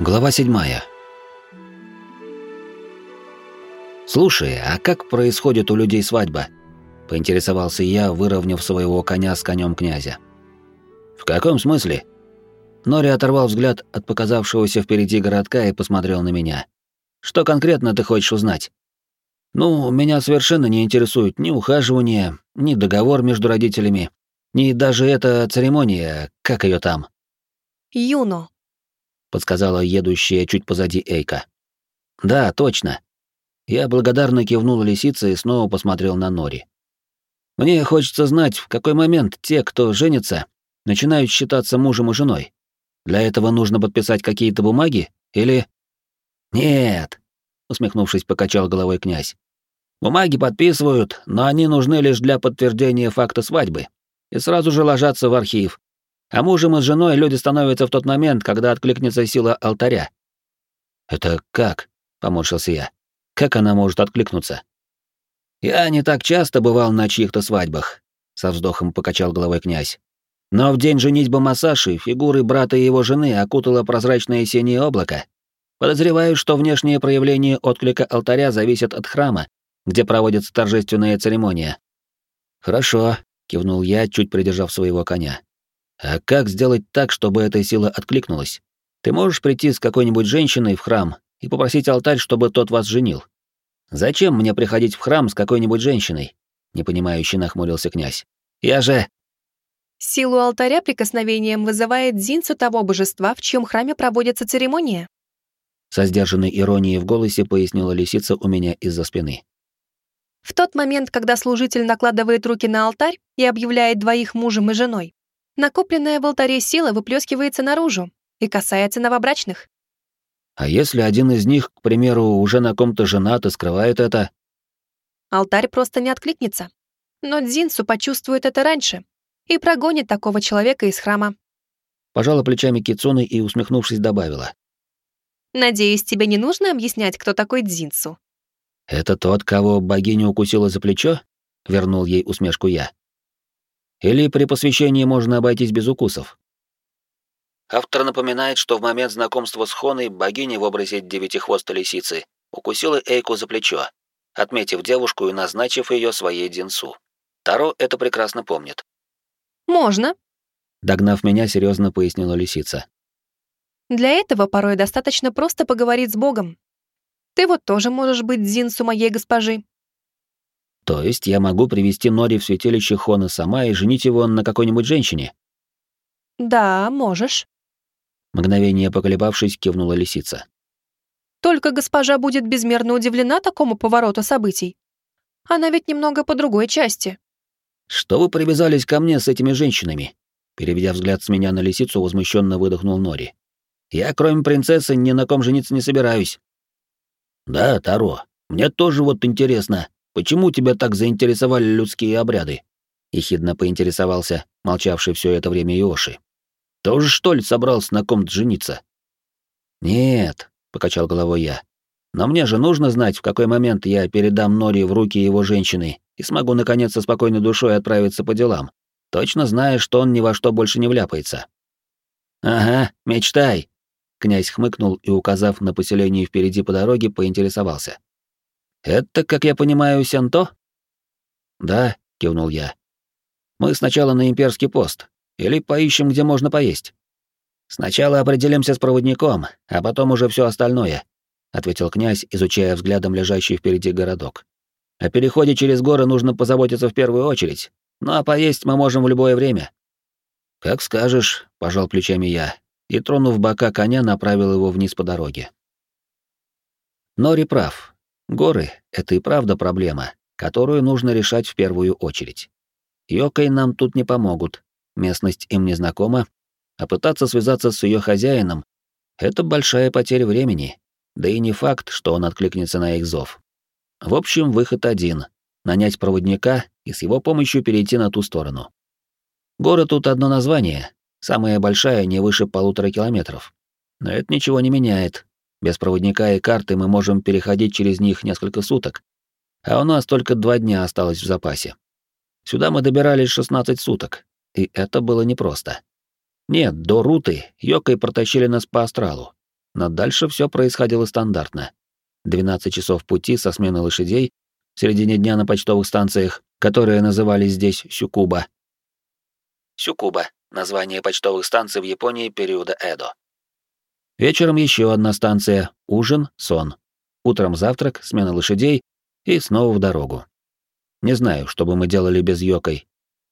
Глава седьмая. «Слушай, а как происходит у людей свадьба?» — поинтересовался я, выровняв своего коня с конем князя. «В каком смысле?» Нори оторвал взгляд от показавшегося впереди городка и посмотрел на меня. «Что конкретно ты хочешь узнать?» «Ну, меня совершенно не интересует ни ухаживание, ни договор между родителями, ни даже эта церемония, как ее там». «Юно», — подсказала едущая чуть позади Эйка. «Да, точно». Я благодарно кивнул лисице и снова посмотрел на Нори. «Мне хочется знать, в какой момент те, кто женится, начинают считаться мужем и женой. Для этого нужно подписать какие-то бумаги или...» «Нет», — усмехнувшись, покачал головой князь. «Бумаги подписывают, но они нужны лишь для подтверждения факта свадьбы и сразу же ложатся в архив. А мужем и женой люди становятся в тот момент, когда откликнется сила алтаря». «Это как?» — поморщился я. «Как она может откликнуться?» «Я не так часто бывал на чьих-то свадьбах», — со вздохом покачал головой князь. Но в день женитьбы Масаши фигуры брата и его жены окутало прозрачное синее облако. Подозреваю, что внешнее проявление отклика алтаря зависит от храма, где проводится торжественная церемония. «Хорошо», — кивнул я, чуть придержав своего коня. «А как сделать так, чтобы эта сила откликнулась? Ты можешь прийти с какой-нибудь женщиной в храм и попросить алтарь, чтобы тот вас женил? Зачем мне приходить в храм с какой-нибудь женщиной?» — непонимающе нахмурился князь. «Я же...» Силу алтаря прикосновением вызывает дзинцу того божества, в чьем храме проводится церемония. Со сдержанной иронией в голосе пояснила лисица у меня из-за спины. В тот момент, когда служитель накладывает руки на алтарь и объявляет двоих мужем и женой, накопленная в алтаре сила выплескивается наружу и касается новобрачных. А если один из них, к примеру, уже на ком-то женат и скрывает это? Алтарь просто не откликнется. Но Дзинсу почувствует это раньше и прогонит такого человека из храма. Пожала плечами Кицуны и, усмехнувшись, добавила. «Надеюсь, тебе не нужно объяснять, кто такой Дзинцу?» «Это тот, кого богиня укусила за плечо?» — вернул ей усмешку я. «Или при посвящении можно обойтись без укусов?» Автор напоминает, что в момент знакомства с Хоной богиня в образе девятихвостой лисицы укусила Эйку за плечо, отметив девушку и назначив ее своей Динсу. Таро это прекрасно помнит. Можно. Догнав меня, серьезно пояснила лисица. Для этого порой достаточно просто поговорить с Богом. Ты вот тоже можешь быть Дзинсу моей госпожи. То есть я могу привести Нори в святилище Хона сама и женить его на какой-нибудь женщине? Да, можешь. Мгновение поколебавшись, кивнула лисица. Только госпожа будет безмерно удивлена такому повороту событий. Она ведь немного по другой части. Что вы привязались ко мне с этими женщинами? Переведя взгляд с меня на лисицу, возмущенно выдохнул Нори. Я, кроме принцессы, ни на ком жениться не собираюсь. Да, Таро, мне тоже вот интересно, почему тебя так заинтересовали людские обряды? Ехидно поинтересовался, молчавший все это время Иоши. Тоже, что ли, собрался на ком-то жениться? Нет, покачал головой я. Но мне же нужно знать, в какой момент я передам Нори в руки его женщины и смогу наконец со спокойной душой отправиться по делам, точно зная, что он ни во что больше не вляпается. «Ага, мечтай», — князь хмыкнул и, указав на поселение впереди по дороге, поинтересовался. «Это, как я понимаю, Сенто?» «Да», — кивнул я. «Мы сначала на имперский пост, или поищем, где можно поесть. Сначала определимся с проводником, а потом уже все остальное», ответил князь, изучая взглядом лежащий впереди городок. О переходе через горы нужно позаботиться в первую очередь. Ну а поесть мы можем в любое время. Как скажешь, пожал плечами я и, тронув бока коня, направил его вниз по дороге. Нори прав. Горы — это и правда проблема, которую нужно решать в первую очередь. Йокой нам тут не помогут, местность им не знакома, а пытаться связаться с ее хозяином — это большая потеря времени, да и не факт, что он откликнется на их зов. В общем, выход один — нанять проводника и с его помощью перейти на ту сторону. Город тут одно название, самая большая не выше полутора километров. Но это ничего не меняет. Без проводника и карты мы можем переходить через них несколько суток, а у нас только два дня осталось в запасе. Сюда мы добирались 16 суток, и это было непросто. Нет, до Руты Йокой протащили нас по астралу, но дальше все происходило стандартно. 12 часов пути со смены лошадей, в середине дня на почтовых станциях, которые назывались здесь Сюкуба. Сюкуба — название почтовых станций в Японии периода Эдо. Вечером еще одна станция, ужин, сон. Утром завтрак, смена лошадей и снова в дорогу. Не знаю, что бы мы делали без Йокой.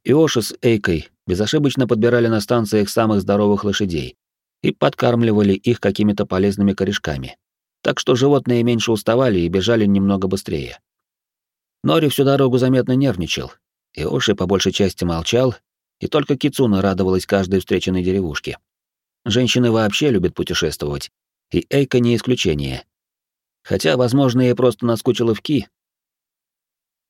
Иоши с Эйкой безошибочно подбирали на станциях самых здоровых лошадей и подкармливали их какими-то полезными корешками. Так что животные меньше уставали и бежали немного быстрее. Нори всю дорогу заметно нервничал. Иоши по большей части молчал, и только Кицуна радовалась каждой встреченной деревушке. Женщины вообще любят путешествовать, и Эйка не исключение. Хотя, возможно, ей просто наскучило в Ки.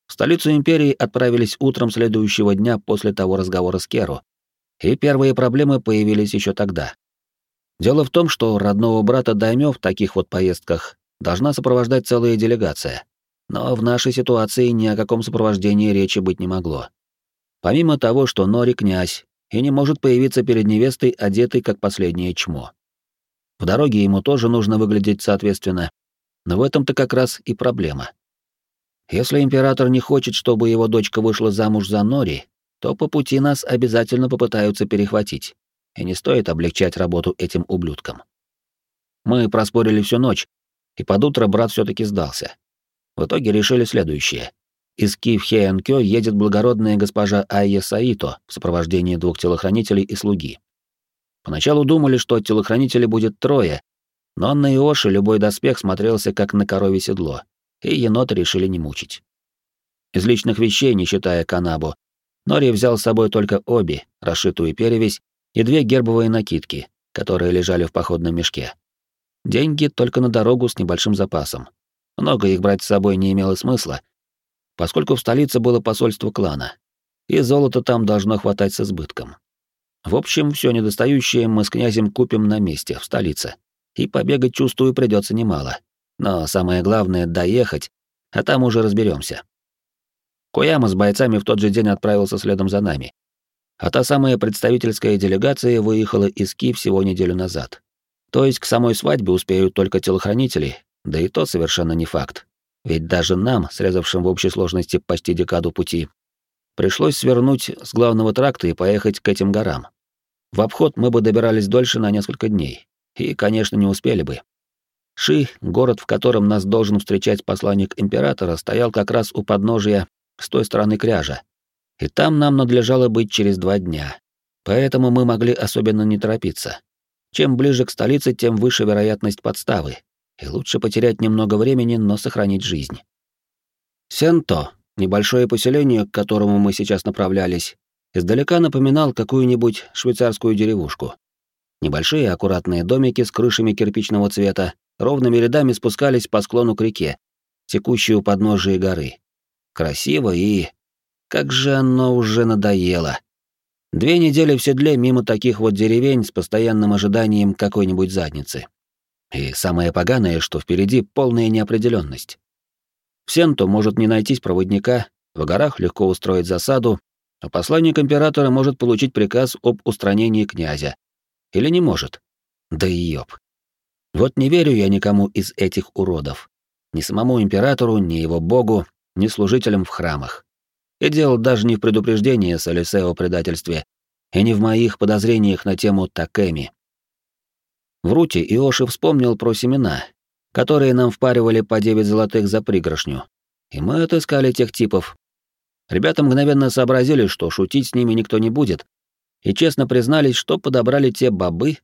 В столицу империи отправились утром следующего дня после того разговора с Керу, и первые проблемы появились еще тогда. Дело в том, что родного брата Даймё в таких вот поездках должна сопровождать целая делегация. Но в нашей ситуации ни о каком сопровождении речи быть не могло. Помимо того, что Нори князь, и не может появиться перед невестой, одетой как последнее чмо. В дороге ему тоже нужно выглядеть соответственно, но в этом-то как раз и проблема. Если император не хочет, чтобы его дочка вышла замуж за Нори, то по пути нас обязательно попытаются перехватить, и не стоит облегчать работу этим ублюдкам. Мы проспорили всю ночь, и под утро брат все таки сдался. В итоге решили следующее. Из Киев-Хеэнкё едет благородная госпожа Айя Саито в сопровождении двух телохранителей и слуги. Поначалу думали, что телохранителей будет трое, но на Иоши любой доспех смотрелся как на корове седло, и енота решили не мучить. Из личных вещей, не считая канабу, Нори взял с собой только оби, расшитую перевязь и две гербовые накидки, которые лежали в походном мешке. Деньги только на дорогу с небольшим запасом. Много их брать с собой не имело смысла, поскольку в столице было посольство клана, и золота там должно хватать с избытком. В общем, все недостающее мы с князем купим на месте, в столице. И побегать, чувствую, придется немало. Но самое главное — доехать, а там уже разберемся. Кояма с бойцами в тот же день отправился следом за нами. А та самая представительская делегация выехала из Ки всего неделю назад. То есть к самой свадьбе успеют только телохранители, да и то совершенно не факт. Ведь даже нам, срезавшим в общей сложности почти декаду пути, пришлось свернуть с главного тракта и поехать к этим горам. В обход мы бы добирались дольше на несколько дней. И, конечно, не успели бы. Ши, город, в котором нас должен встречать посланник императора, стоял как раз у подножия с той стороны кряжа. И там нам надлежало быть через два дня. Поэтому мы могли особенно не торопиться. Чем ближе к столице, тем выше вероятность подставы, и лучше потерять немного времени, но сохранить жизнь. Сенто, небольшое поселение, к которому мы сейчас направлялись, издалека напоминал какую-нибудь швейцарскую деревушку. Небольшие аккуратные домики с крышами кирпичного цвета ровными рядами спускались по склону к реке, текущей у подножия горы. Красиво и... Как же оно уже надоело. Две недели в седле мимо таких вот деревень с постоянным ожиданием какой-нибудь задницы. И самое поганое, что впереди полная неопределенность. В Сенту может не найтись проводника, в горах легко устроить засаду, а посланник императора может получить приказ об устранении князя. Или не может. Да и ёб. Вот не верю я никому из этих уродов. Ни самому императору, ни его богу, ни служителям в храмах. И дело даже не в предупреждении Салисе о предательстве, и не в моих подозрениях на тему Такэми. В Руте Иоши вспомнил про семена, которые нам впаривали по 9 золотых за пригоршню. И мы отыскали тех типов. Ребята мгновенно сообразили, что шутить с ними никто не будет, и честно признались, что подобрали те бобы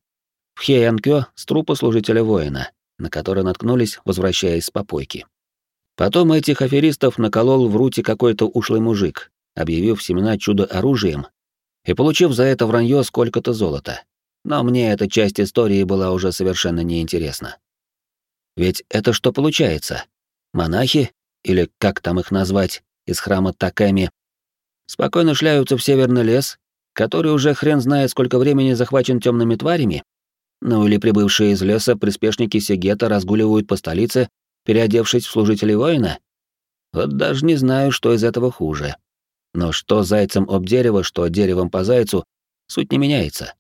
в Хеянкё с трупа служителя воина, на который наткнулись, возвращаясь с попойки. Потом этих аферистов наколол в Руте какой-то ушлый мужик, объявив семена чудо оружием и получив за это вранье сколько-то золота но мне эта часть истории была уже совершенно неинтересна. Ведь это что получается? Монахи, или как там их назвать, из храма Такэми, спокойно шляются в северный лес, который уже хрен знает сколько времени захвачен темными тварями? Ну или прибывшие из леса приспешники Сегета разгуливают по столице, переодевшись в служителей воина? Вот даже не знаю, что из этого хуже. Но что зайцем об дерево, что деревом по зайцу, суть не меняется.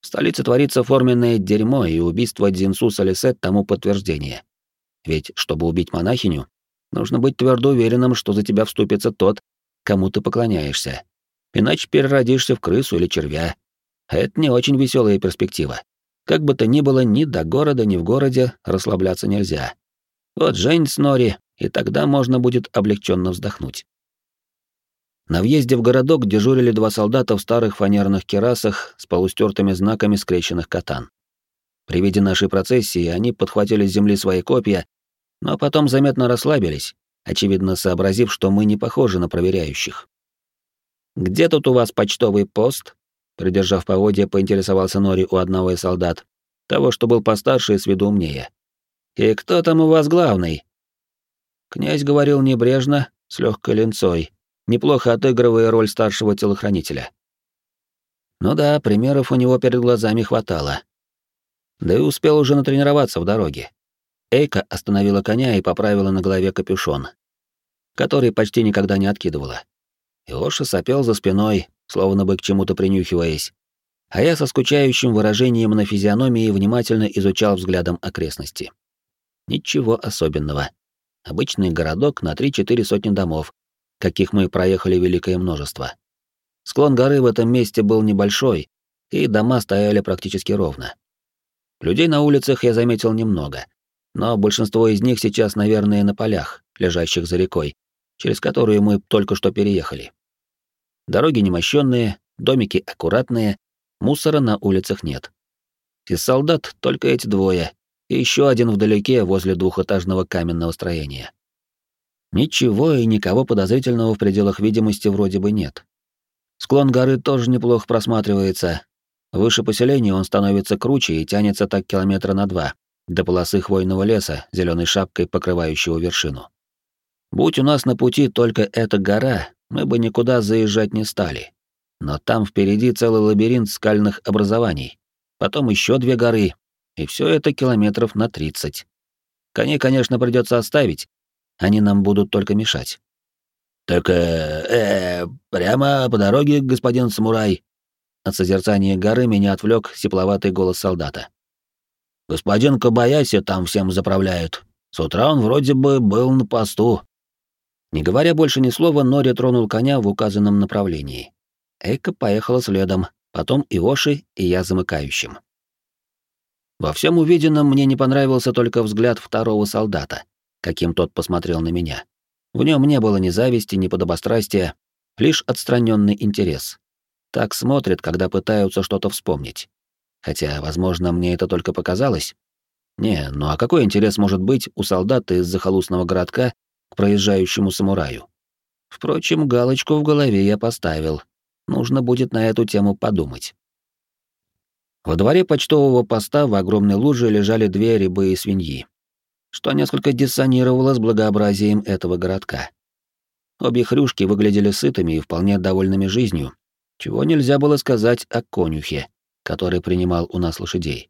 В столице творится форменное дерьмо, и убийство Дзинсу Салисет тому подтверждение. Ведь, чтобы убить монахиню, нужно быть твердо уверенным, что за тебя вступится тот, кому ты поклоняешься. Иначе переродишься в крысу или червя. Это не очень веселая перспектива. Как бы то ни было, ни до города, ни в городе расслабляться нельзя. Вот Жень с Нори, и тогда можно будет облегченно вздохнуть. На въезде в городок дежурили два солдата в старых фанерных керасах с полустертыми знаками скрещенных катан. При виде нашей процессии они подхватили с земли свои копья, но потом заметно расслабились, очевидно сообразив, что мы не похожи на проверяющих. «Где тут у вас почтовый пост?» Придержав поводья, поинтересовался Нори у одного из солдат, того, что был постарше и с виду умнее. «И кто там у вас главный?» Князь говорил небрежно, с легкой линцой, неплохо отыгрывая роль старшего телохранителя. Ну да, примеров у него перед глазами хватало. Да и успел уже натренироваться в дороге. Эйка остановила коня и поправила на голове капюшон, который почти никогда не откидывала. Иоша сопел за спиной, словно бы к чему-то принюхиваясь, а я со скучающим выражением на физиономии внимательно изучал взглядом окрестности. Ничего особенного. Обычный городок на 3-4 сотни домов, каких мы проехали великое множество. Склон горы в этом месте был небольшой, и дома стояли практически ровно. Людей на улицах я заметил немного, но большинство из них сейчас, наверное, на полях, лежащих за рекой, через которую мы только что переехали. Дороги немощенные, домики аккуратные, мусора на улицах нет. Из солдат только эти двое, и еще один вдалеке возле двухэтажного каменного строения. Ничего и никого подозрительного в пределах видимости вроде бы нет. Склон горы тоже неплохо просматривается. Выше поселения он становится круче и тянется так километра на два, до полосы хвойного леса, зеленой шапкой покрывающего вершину. Будь у нас на пути только эта гора, мы бы никуда заезжать не стали. Но там впереди целый лабиринт скальных образований, потом еще две горы, и все это километров на 30. Коней, конечно, придется оставить, они нам будут только мешать. Так, э, э, прямо по дороге, господин самурай. От созерцания горы меня отвлек сипловатый голос солдата. Господин Кабаяси там всем заправляет. С утра он вроде бы был на посту. Не говоря больше ни слова, Нори тронул коня в указанном направлении. Эйка поехала следом, потом Иоши и я замыкающим. Во всем увиденном мне не понравился только взгляд второго солдата, каким тот посмотрел на меня. В нем не было ни зависти, ни подобострастия, лишь отстраненный интерес. Так смотрят, когда пытаются что-то вспомнить. Хотя, возможно, мне это только показалось. Не, ну а какой интерес может быть у солдата из захолустного городка к проезжающему самураю? Впрочем, галочку в голове я поставил. Нужно будет на эту тему подумать. Во дворе почтового поста в огромной луже лежали две рябые свиньи, что несколько диссонировало с благообразием этого городка. Обе хрюшки выглядели сытыми и вполне довольными жизнью, чего нельзя было сказать о конюхе, который принимал у нас лошадей.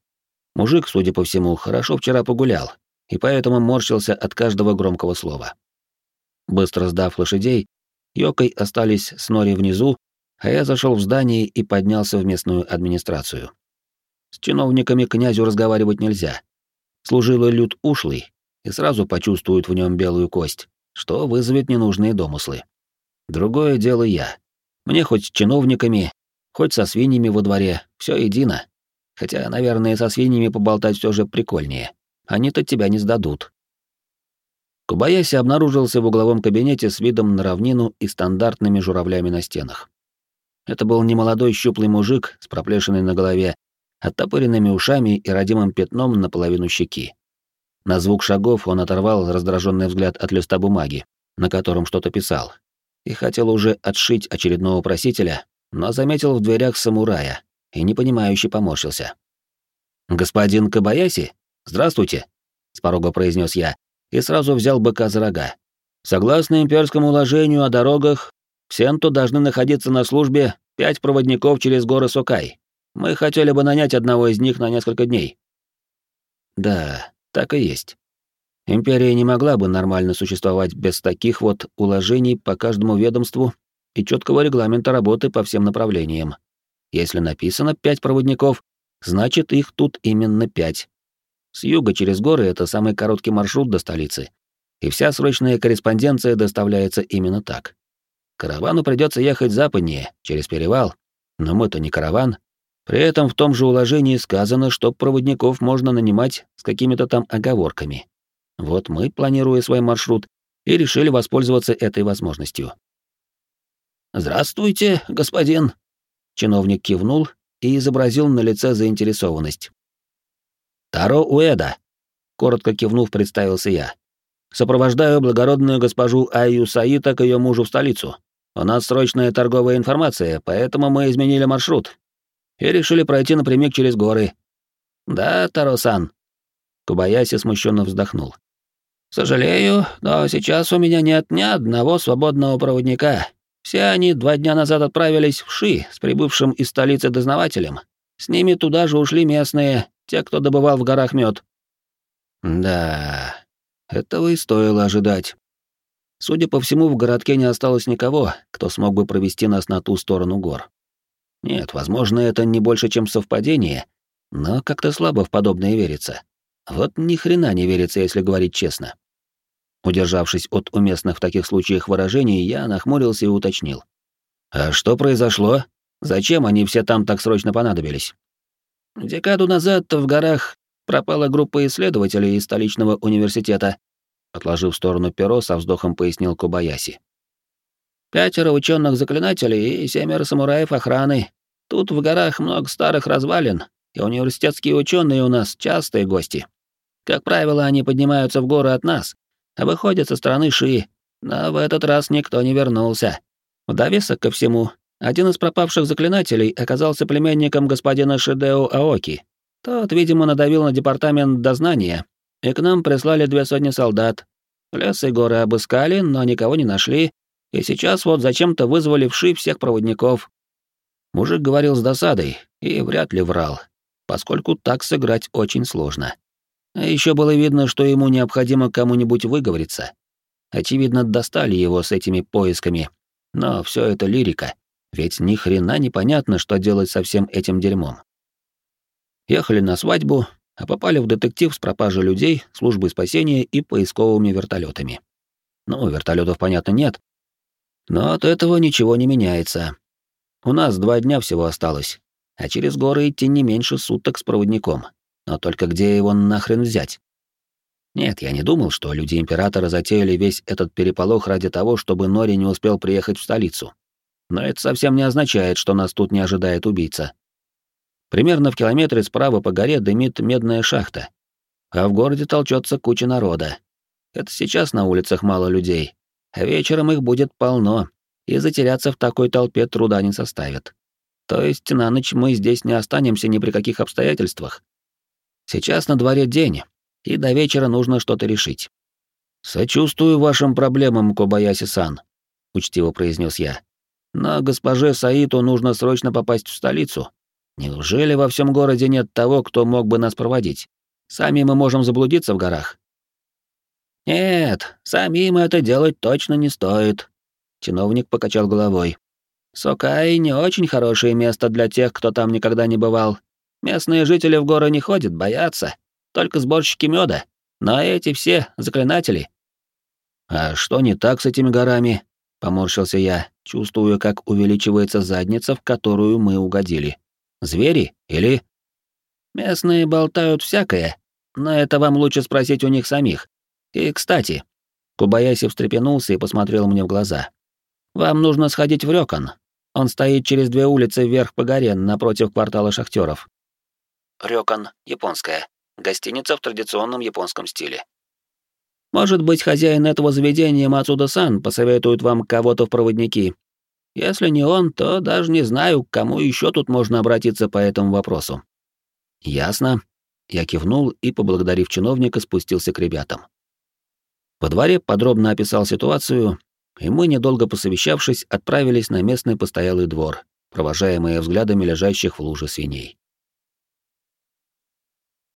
Мужик, судя по всему, хорошо вчера погулял, и поэтому морщился от каждого громкого слова. Быстро сдав лошадей, Йокой остались с Нори внизу, а я зашел в здание и поднялся в местную администрацию. С чиновниками князю разговаривать нельзя. Служилый люд ушлый и сразу почувствует в нем белую кость, что вызовет ненужные домыслы. Другое дело я. Мне хоть с чиновниками, хоть со свиньями во дворе, все едино. Хотя, наверное, со свиньями поболтать все же прикольнее. Они-то тебя не сдадут. Кубаяси обнаружился в угловом кабинете с видом на равнину и стандартными журавлями на стенах. Это был немолодой щуплый мужик с проплешиной на голове, оттопыренными ушами и родимым пятном наполовину щеки. На звук шагов он оторвал раздраженный взгляд от листа бумаги, на котором что-то писал, и хотел уже отшить очередного просителя, но заметил в дверях самурая и непонимающе поморщился. «Господин Кабаяси? Здравствуйте!» — с порога произнес я и сразу взял быка за рога. «Согласно имперскому уложению о дорогах, в Сенту должны находиться на службе пять проводников через горы Сокай. Мы хотели бы нанять одного из них на несколько дней». Да, так и есть. Империя не могла бы нормально существовать без таких вот уложений по каждому ведомству и четкого регламента работы по всем направлениям. Если написано пять проводников, Значит, их тут именно пять. С юга через горы это самый короткий маршрут до столицы, и вся срочная корреспонденция доставляется именно так. Каравану придется ехать западнее, через перевал, но мы-то не караван. При этом в том же уложении сказано, что проводников можно нанимать с какими-то там оговорками. Вот мы, планируя свой маршрут, и решили воспользоваться этой возможностью. «Здравствуйте, господин!» Чиновник кивнул и изобразил на лице заинтересованность. «Таро Уэда!» Коротко кивнув, представился я. «Сопровождаю благородную госпожу Айю Саита к ее мужу в столицу. У нас срочная торговая информация, поэтому мы изменили маршрут. И решили пройти напрямик через горы. Да, Таро-сан?» Кубаяси смущенно вздохнул. «Сожалею, но сейчас у меня нет ни одного свободного проводника. Все они два дня назад отправились в Ши с прибывшим из столицы дознавателем. С ними туда же ушли местные, те, кто добывал в горах мед. Да, этого и стоило ожидать. Судя по всему, в городке не осталось никого, кто смог бы провести нас на ту сторону гор. Нет, возможно, это не больше, чем совпадение, но как-то слабо в подобное верится. Вот ни хрена не верится, если говорить честно. Удержавшись от уместных в таких случаях выражений, я нахмурился и уточнил. «А что произошло? Зачем они все там так срочно понадобились?» «Декаду назад в горах пропала группа исследователей из столичного университета», отложив в сторону перо, со вздохом пояснил Кубаяси. «Пятеро ученых заклинателей и семеро самураев охраны. Тут в горах много старых развалин, и университетские ученые у нас частые гости. Как правило, они поднимаются в горы от нас, а выходит со стороны Ши, но в этот раз никто не вернулся. В довесок ко всему, один из пропавших заклинателей оказался племянником господина Шидео Аоки. Тот, видимо, надавил на департамент дознания, и к нам прислали две сотни солдат. Лес и горы обыскали, но никого не нашли, и сейчас вот зачем-то вызвали в Ши всех проводников. Мужик говорил с досадой и вряд ли врал, поскольку так сыграть очень сложно. А еще было видно, что ему необходимо кому-нибудь выговориться. Очевидно, достали его с этими поисками. Но все это лирика, ведь ни хрена непонятно, что делать со всем этим дерьмом. Ехали на свадьбу, а попали в детектив с пропажей людей, службой спасения и поисковыми вертолетами. Ну, вертолетов, понятно, нет. Но от этого ничего не меняется. У нас два дня всего осталось, а через горы идти не меньше суток с проводником. Но только где его нахрен взять? Нет, я не думал, что люди Императора затеяли весь этот переполох ради того, чтобы Нори не успел приехать в столицу. Но это совсем не означает, что нас тут не ожидает убийца. Примерно в километре справа по горе дымит медная шахта, а в городе толчется куча народа. Это сейчас на улицах мало людей, а вечером их будет полно, и затеряться в такой толпе труда не составит. То есть на ночь мы здесь не останемся ни при каких обстоятельствах, Сейчас на дворе день, и до вечера нужно что-то решить. Сочувствую вашим проблемам, Кобаяси-сан, учтиво произнес я. Но госпоже Саиту нужно срочно попасть в столицу. Неужели во всем городе нет того, кто мог бы нас проводить? Сами мы можем заблудиться в горах. Нет, самим это делать точно не стоит. Чиновник покачал головой. Сокай не очень хорошее место для тех, кто там никогда не бывал. Местные жители в горы не ходят, боятся. Только сборщики меда. Но эти все заклинатели. А что не так с этими горами? Поморщился я, чувствуя, как увеличивается задница, в которую мы угодили. Звери или... Местные болтают всякое, но это вам лучше спросить у них самих. И, кстати, Кубаяси встрепенулся и посмотрел мне в глаза. Вам нужно сходить в Рёкон. Он стоит через две улицы вверх по горе, напротив квартала шахтеров. Рёкан, японская. Гостиница в традиционном японском стиле. Может быть, хозяин этого заведения Мацуда-сан посоветует вам кого-то в проводники. Если не он, то даже не знаю, к кому еще тут можно обратиться по этому вопросу. Ясно. Я кивнул и, поблагодарив чиновника, спустился к ребятам. Во дворе подробно описал ситуацию, и мы, недолго посовещавшись, отправились на местный постоялый двор, провожаемые взглядами лежащих в луже свиней.